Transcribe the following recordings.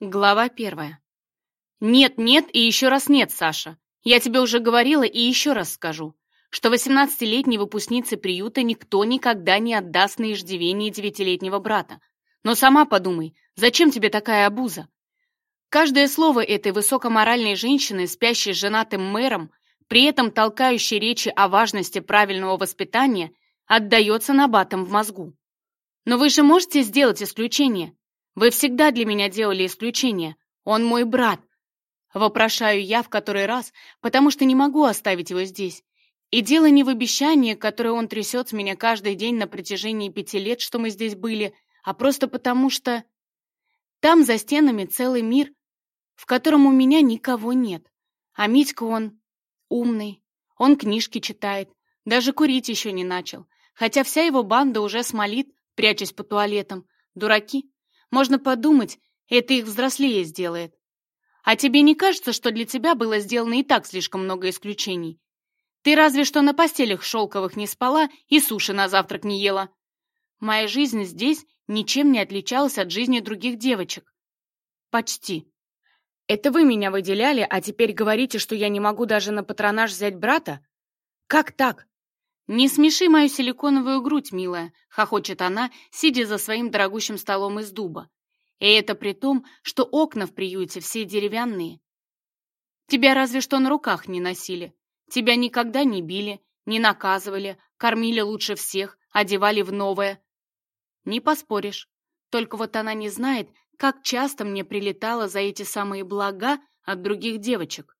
Глава первая. Нет, нет и еще раз нет, Саша. Я тебе уже говорила и еще раз скажу, что 18-летней выпускнице приюта никто никогда не отдаст на иждивение девятилетнего брата. Но сама подумай, зачем тебе такая обуза? Каждое слово этой высокоморальной женщины, спящей с женатым мэром, при этом толкающей речи о важности правильного воспитания, отдается набатом в мозгу. Но вы же можете сделать исключение, Вы всегда для меня делали исключение. Он мой брат. Вопрошаю я в который раз, потому что не могу оставить его здесь. И дело не в обещании, которое он трясет с меня каждый день на протяжении пяти лет, что мы здесь были, а просто потому что... Там за стенами целый мир, в котором у меня никого нет. А Митька он умный, он книжки читает, даже курить еще не начал, хотя вся его банда уже смолит, Можно подумать, это их взрослее сделает. А тебе не кажется, что для тебя было сделано и так слишком много исключений? Ты разве что на постелях шелковых не спала и суши на завтрак не ела. Моя жизнь здесь ничем не отличалась от жизни других девочек. Почти. Это вы меня выделяли, а теперь говорите, что я не могу даже на патронаж взять брата? Как так? «Не смеши мою силиконовую грудь, милая», — хохочет она, сидя за своим дорогущим столом из дуба. И это при том, что окна в приюте все деревянные. Тебя разве что на руках не носили. Тебя никогда не били, не наказывали, кормили лучше всех, одевали в новое. Не поспоришь. Только вот она не знает, как часто мне прилетало за эти самые блага от других девочек.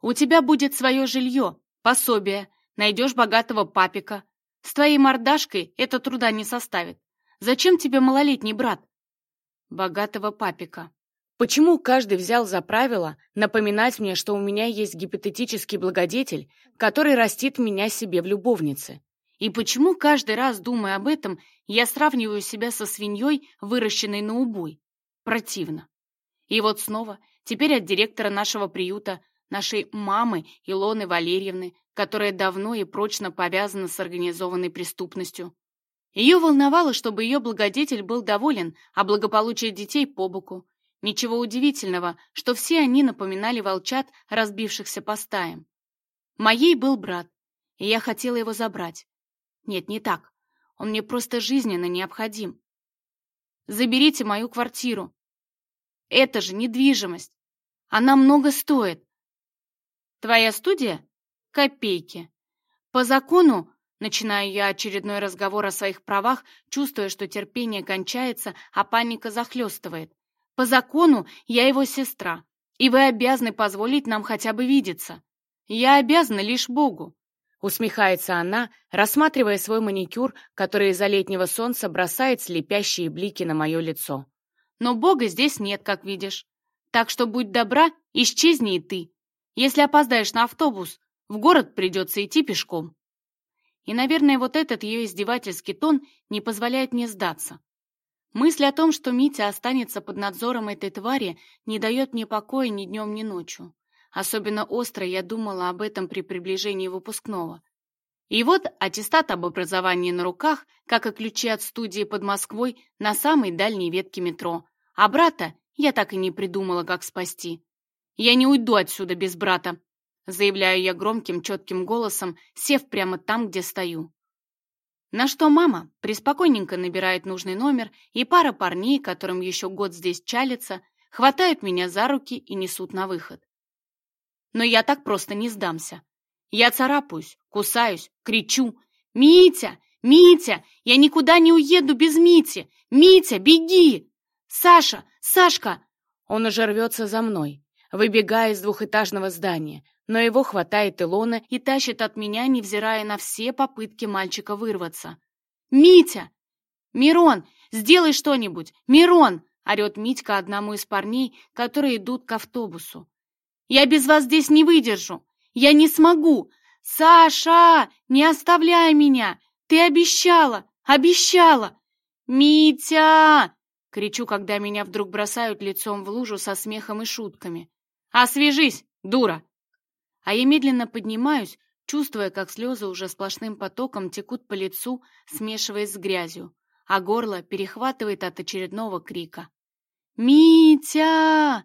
У тебя будет свое жилье, пособие, найдешь богатого папика. С твоей мордашкой это труда не составит. Зачем тебе малолетний брат? Богатого папика. Почему каждый взял за правило напоминать мне, что у меня есть гипотетический благодетель, который растит меня себе в любовнице? И почему каждый раз, думая об этом, я сравниваю себя со свиньей, выращенной на убой? Противно. И вот снова, теперь от директора нашего приюта, нашей мамы Илоны Валерьевны, которая давно и прочно повязана с организованной преступностью. Ее волновало, чтобы ее благодетель был доволен, а благополучие детей по боку. Ничего удивительного, что все они напоминали волчат, разбившихся по стаям. Моей был брат, и я хотела его забрать. Нет, не так. Он мне просто жизненно необходим. Заберите мою квартиру. Это же недвижимость. Она много стоит. Твоя студия? Копейки. По закону, начинаю я очередной разговор о своих правах, чувствуя, что терпение кончается, а паника захлестывает. По закону я его сестра, и вы обязаны позволить нам хотя бы видеться. Я обязана лишь Богу. Усмехается она, рассматривая свой маникюр, который из-за летнего солнца бросает слепящие блики на мое лицо. Но Бога здесь нет, как видишь. Так что будь добра, исчезни и ты. Если опоздаешь на автобус, в город придется идти пешком. И, наверное, вот этот ее издевательский тон не позволяет мне сдаться. Мысль о том, что Митя останется под надзором этой твари, не дает мне покоя ни днем, ни ночью. Особенно остро я думала об этом при приближении выпускного. И вот аттестат об образовании на руках, как и ключи от студии под Москвой на самой дальней ветке метро. А брата я так и не придумала, как спасти. Я не уйду отсюда без брата, заявляю я громким, четким голосом, сев прямо там, где стою. На что мама преспокойненько набирает нужный номер, и пара парней, которым еще год здесь чалится, хватают меня за руки и несут на выход. Но я так просто не сдамся. Я царапаюсь, кусаюсь, кричу. «Митя! Митя! Я никуда не уеду без Мити! Митя, беги! Саша! Сашка!» Он уже рвется за мной, выбегая из двухэтажного здания, но его хватает Илона и тащит от меня, невзирая на все попытки мальчика вырваться. «Митя! Мирон, сделай что-нибудь! Мирон!» — орет Митька одному из парней, которые идут к автобусу. Я без вас здесь не выдержу. Я не смогу. Саша, не оставляй меня. Ты обещала, обещала. Митя! Кричу, когда меня вдруг бросают лицом в лужу со смехом и шутками. «Освежись, дура!» А я медленно поднимаюсь, чувствуя, как слезы уже сплошным потоком текут по лицу, смешиваясь с грязью, а горло перехватывает от очередного крика. «Митя!»